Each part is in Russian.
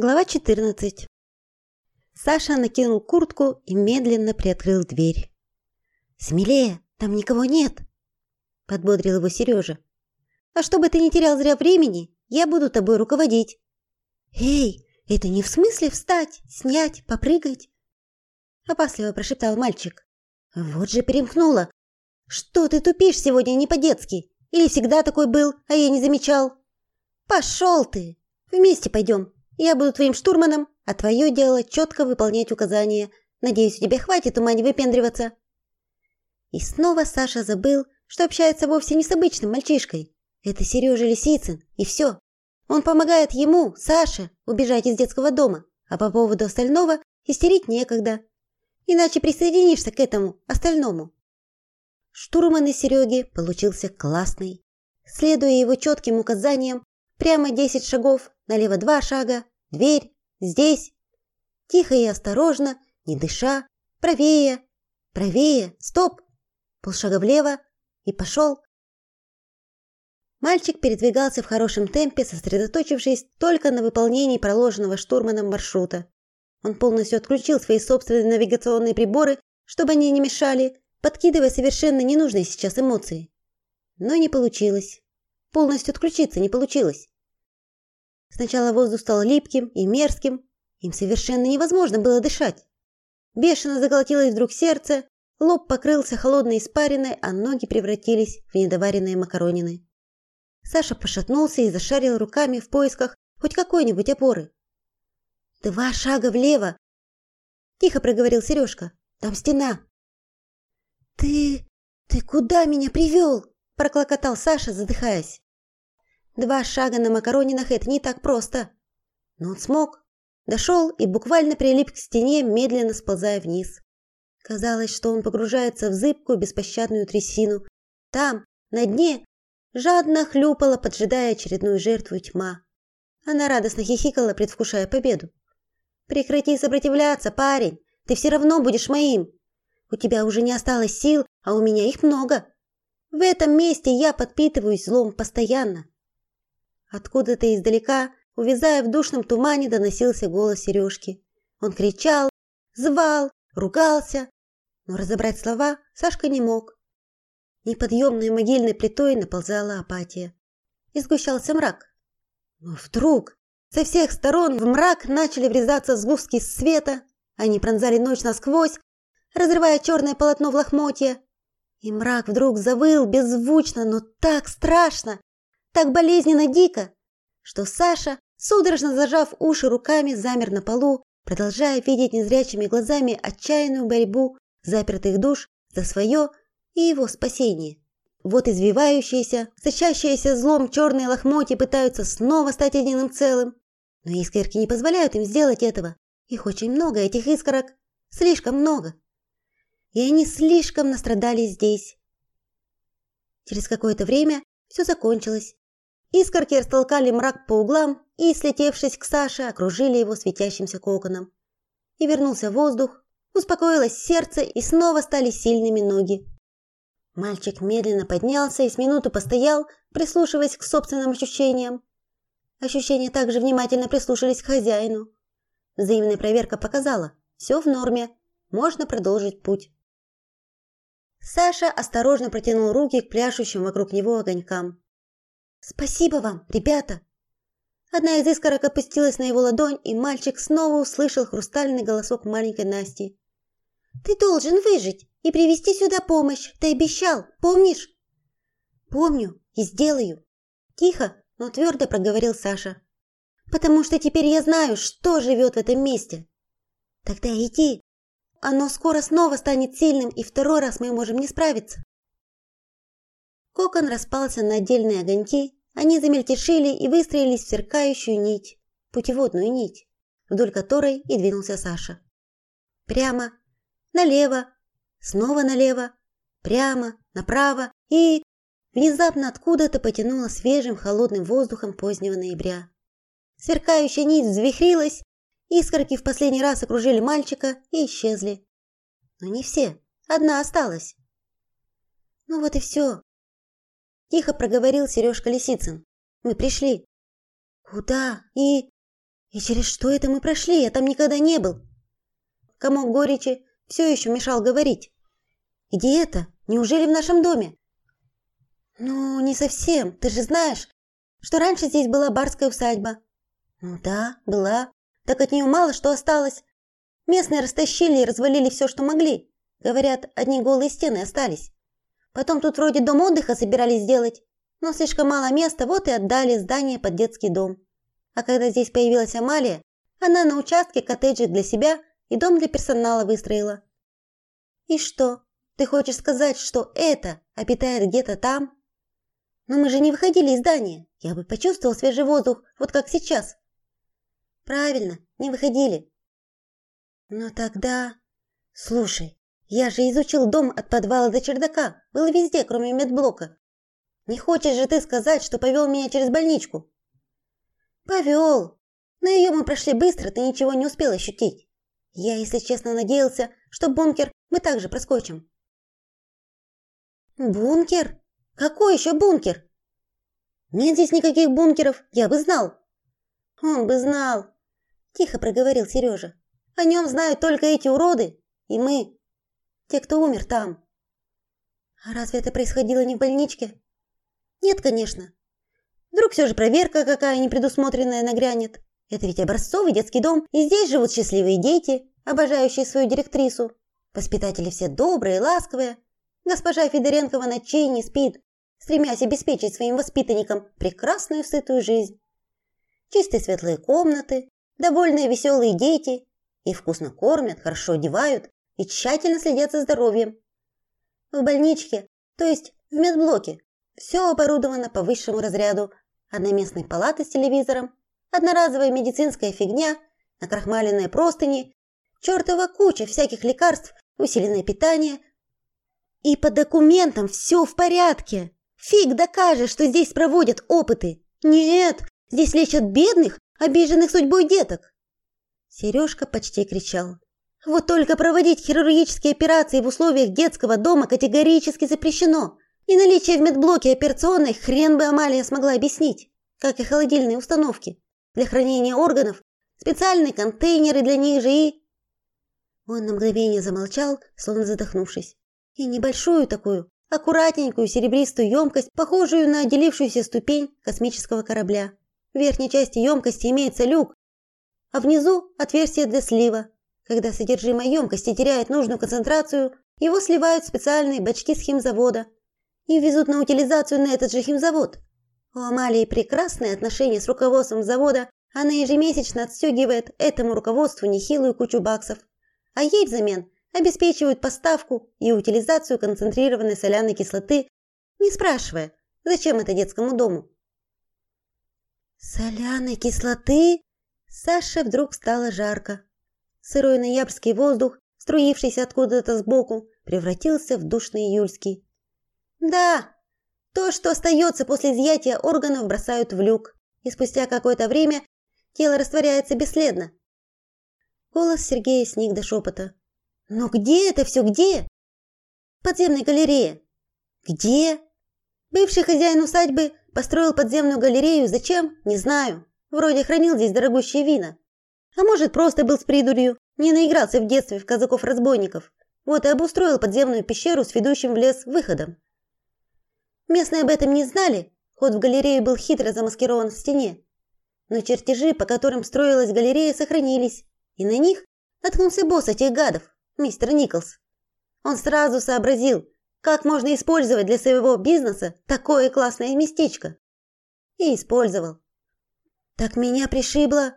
Глава 14. Саша накинул куртку и медленно приоткрыл дверь. «Смелее, там никого нет!» – подбодрил его Сережа. «А чтобы ты не терял зря времени, я буду тобой руководить». «Эй, это не в смысле встать, снять, попрыгать?» – опасливо прошептал мальчик. «Вот же перемкнула! Что ты тупишь сегодня не по-детски? Или всегда такой был, а я не замечал?» «Пошел ты! Вместе пойдем!» Я буду твоим штурманом, а твое дело четко выполнять указания. Надеюсь, у тебя хватит ума не выпендриваться. И снова Саша забыл, что общается вовсе не с обычным мальчишкой. Это Сережа Лисицын, и все. Он помогает ему, Саше, убежать из детского дома, а по поводу остального истерить некогда. Иначе присоединишься к этому остальному. Штурман из Сереги получился классный. Следуя его четким указаниям, прямо 10 шагов, налево два шага, Дверь здесь. Тихо и осторожно, не дыша, правее, правее, стоп. Полшага влево и пошел. Мальчик передвигался в хорошем темпе, сосредоточившись только на выполнении проложенного штурманом маршрута. Он полностью отключил свои собственные навигационные приборы, чтобы они не мешали, подкидывая совершенно ненужные сейчас эмоции. Но не получилось. Полностью отключиться не получилось. Сначала воздух стал липким и мерзким, им совершенно невозможно было дышать. Бешено заколотилось вдруг сердце, лоб покрылся холодной испариной, а ноги превратились в недоваренные макаронины. Саша пошатнулся и зашарил руками в поисках хоть какой-нибудь опоры. «Два шага влево!» – тихо проговорил Сережка. «Там стена!» «Ты... ты куда меня привел?» – проклокотал Саша, задыхаясь. Два шага на макаронинах – это не так просто. Но он смог. Дошел и буквально прилип к стене, медленно сползая вниз. Казалось, что он погружается в зыбкую, беспощадную трясину. Там, на дне, жадно хлюпала, поджидая очередную жертву тьма. Она радостно хихикала, предвкушая победу. «Прекрати сопротивляться, парень! Ты все равно будешь моим! У тебя уже не осталось сил, а у меня их много. В этом месте я подпитываюсь злом постоянно. Откуда-то издалека, увязая в душном тумане, доносился голос Сережки. Он кричал, звал, ругался, но разобрать слова Сашка не мог. Неподъемной могильной плитой наползала апатия. И сгущался мрак. Но вдруг со всех сторон в мрак начали врезаться сгустки света. Они пронзали ночь насквозь, разрывая черное полотно в лохмотья. И мрак вдруг завыл беззвучно, но так страшно, так болезненно дико, что Саша, судорожно зажав уши руками, замер на полу, продолжая видеть незрячими глазами отчаянную борьбу запертых душ за свое и его спасение. Вот извивающиеся, сочащиеся злом черные лохмотья пытаются снова стать единым целым, но искорки не позволяют им сделать этого. Их очень много, этих искорок, слишком много. И они слишком настрадались здесь. Через какое-то время все закончилось, Искорки растолкали мрак по углам и, слетевшись к Саше, окружили его светящимся коконом. И вернулся воздух, успокоилось сердце и снова стали сильными ноги. Мальчик медленно поднялся и с минуту постоял, прислушиваясь к собственным ощущениям. Ощущения также внимательно прислушались к хозяину. Взаимная проверка показала, все в норме, можно продолжить путь. Саша осторожно протянул руки к пляшущим вокруг него огонькам. «Спасибо вам, ребята!» Одна из искорок опустилась на его ладонь, и мальчик снова услышал хрустальный голосок маленькой Насти. «Ты должен выжить и привести сюда помощь. Ты обещал, помнишь?» «Помню и сделаю». Тихо, но твердо проговорил Саша. «Потому что теперь я знаю, что живет в этом месте». «Тогда иди. Оно скоро снова станет сильным, и второй раз мы можем не справиться». Кокон распался на отдельные огоньки, они замельтешили и выстроились в сверкающую нить, путеводную нить, вдоль которой и двинулся Саша. Прямо, налево, снова налево, прямо, направо и... Внезапно откуда-то потянуло свежим холодным воздухом позднего ноября. Сверкающая нить взвихрилась, искорки в последний раз окружили мальчика и исчезли. Но не все, одна осталась. Ну вот и все, Тихо проговорил Сережка Лисицын. Мы пришли. Куда? И... И через что это мы прошли? Я там никогда не был. Комок горечи все еще мешал говорить. Где это? Неужели в нашем доме? Ну, не совсем. Ты же знаешь, что раньше здесь была барская усадьба. Ну да, была. Так от нее мало что осталось. Местные растащили и развалили все, что могли. Говорят, одни голые стены остались. Потом тут вроде дом отдыха собирались сделать, но слишком мало места, вот и отдали здание под детский дом. А когда здесь появилась Амалия, она на участке коттеджик для себя и дом для персонала выстроила. И что? Ты хочешь сказать, что это обитает где-то там? Но мы же не выходили из здания. Я бы почувствовал свежий воздух, вот как сейчас. Правильно, не выходили. Но тогда... Слушай, я же изучил дом от подвала до чердака. Был везде, кроме медблока. Не хочешь же ты сказать, что повел меня через больничку? Повел. Но ее мы прошли быстро, ты ничего не успел ощутить. Я, если честно, надеялся, что бункер мы также проскочим. Бункер? Какой еще бункер? Нет здесь никаких бункеров, я бы знал. Он бы знал, тихо проговорил Сережа. О нем знают только эти уроды и мы, те, кто умер там. А разве это происходило не в больничке? Нет, конечно. Вдруг все же проверка какая непредусмотренная нагрянет. Это ведь образцовый детский дом, и здесь живут счастливые дети, обожающие свою директрису. Воспитатели все добрые, ласковые. Госпожа Федоренкова ночей не спит, стремясь обеспечить своим воспитанникам прекрасную сытую жизнь. Чистые светлые комнаты, довольные веселые дети, и вкусно кормят, хорошо одевают и тщательно следят за здоровьем. В больничке, то есть в медблоке, все оборудовано по высшему разряду. Одноместные палаты с телевизором, одноразовая медицинская фигня, накрахмаленные простыни, чертова куча всяких лекарств, усиленное питание. И по документам все в порядке. Фиг докажешь, что здесь проводят опыты. Нет, здесь лечат бедных, обиженных судьбой деток. Сережка почти кричал. Вот только проводить хирургические операции в условиях детского дома категорически запрещено. И наличие в медблоке операционной хрен бы Амалия смогла объяснить, как и холодильные установки для хранения органов, специальные контейнеры для них же и... Он на мгновение замолчал, словно задохнувшись. И небольшую такую, аккуратненькую серебристую емкость, похожую на отделившуюся ступень космического корабля. В верхней части емкости имеется люк, а внизу отверстие для слива. Когда содержимое емкости теряет нужную концентрацию, его сливают в специальные бачки с химзавода – и везут на утилизацию на этот же химзавод. У Амалии прекрасные отношения с руководством завода, она ежемесячно отстегивает этому руководству нехилую кучу баксов, а ей взамен обеспечивают поставку и утилизацию концентрированной соляной кислоты, не спрашивая, зачем это детскому дому. Соляной кислоты? Саше вдруг стало жарко. Сырой ноябрьский воздух, струившийся откуда-то сбоку, превратился в душный июльский. Да, то, что остается после изъятия органов, бросают в люк, и спустя какое-то время тело растворяется бесследно. Голос Сергея сник до шепота. Но где это все, где? Подземной галерее. Где? Бывший хозяин усадьбы построил подземную галерею, зачем? Не знаю. Вроде хранил здесь дорогущие вина. А может, просто был с придурью, не наигрался в детстве в казаков-разбойников. Вот и обустроил подземную пещеру с ведущим в лес выходом. Местные об этом не знали, ход в галерею был хитро замаскирован в стене. Но чертежи, по которым строилась галерея, сохранились, и на них наткнулся босс этих гадов, мистер Николс. Он сразу сообразил, как можно использовать для своего бизнеса такое классное местечко. И использовал. Так меня пришибло.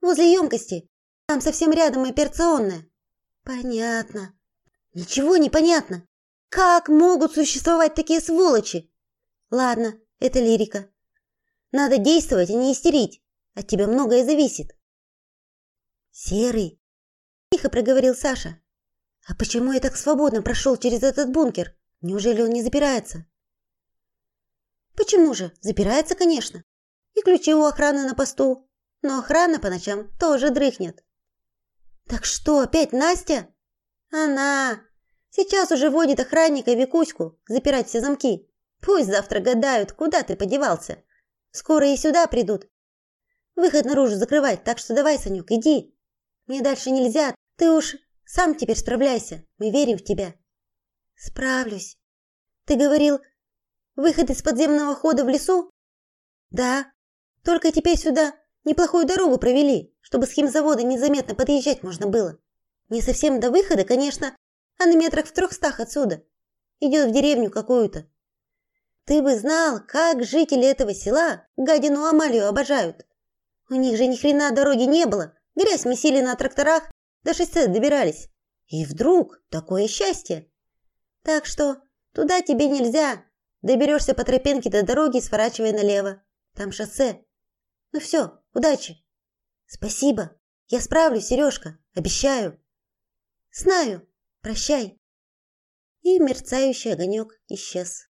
Возле емкости. Там совсем рядом операционная. Понятно. Ничего не понятно. Как могут существовать такие сволочи? Ладно, это лирика. Надо действовать, а не истерить. От тебя многое зависит. Серый, тихо проговорил Саша. А почему я так свободно прошел через этот бункер? Неужели он не запирается? Почему же? Запирается, конечно. И ключи у охраны на посту. Но охрана по ночам тоже дрыхнет. Так что, опять Настя? Она Сейчас уже водит охранника Викуську запирать все замки. Пусть завтра гадают, куда ты подевался. Скоро и сюда придут. выход наружу закрывать, так что давай, Санек, иди. Мне дальше нельзя, ты уж сам теперь справляйся, мы верим в тебя. Справлюсь. Ты говорил, выход из подземного хода в лесу? Да. Только теперь сюда неплохую дорогу провели, чтобы с химзавода незаметно подъезжать можно было. Не совсем до выхода, конечно, а на метрах в трехстах отсюда. Идет в деревню какую-то. Ты бы знал, как жители этого села гадину Амалию обожают. У них же ни хрена дороги не было. Грязь месили на тракторах, до шоссе добирались. И вдруг такое счастье. Так что туда тебе нельзя. Доберешься по тропинке до дороги, сворачивая налево. Там шоссе. Ну все, удачи. Спасибо. Я справлюсь, Сережка, обещаю. Знаю. Прощай. И мерцающий огонек исчез.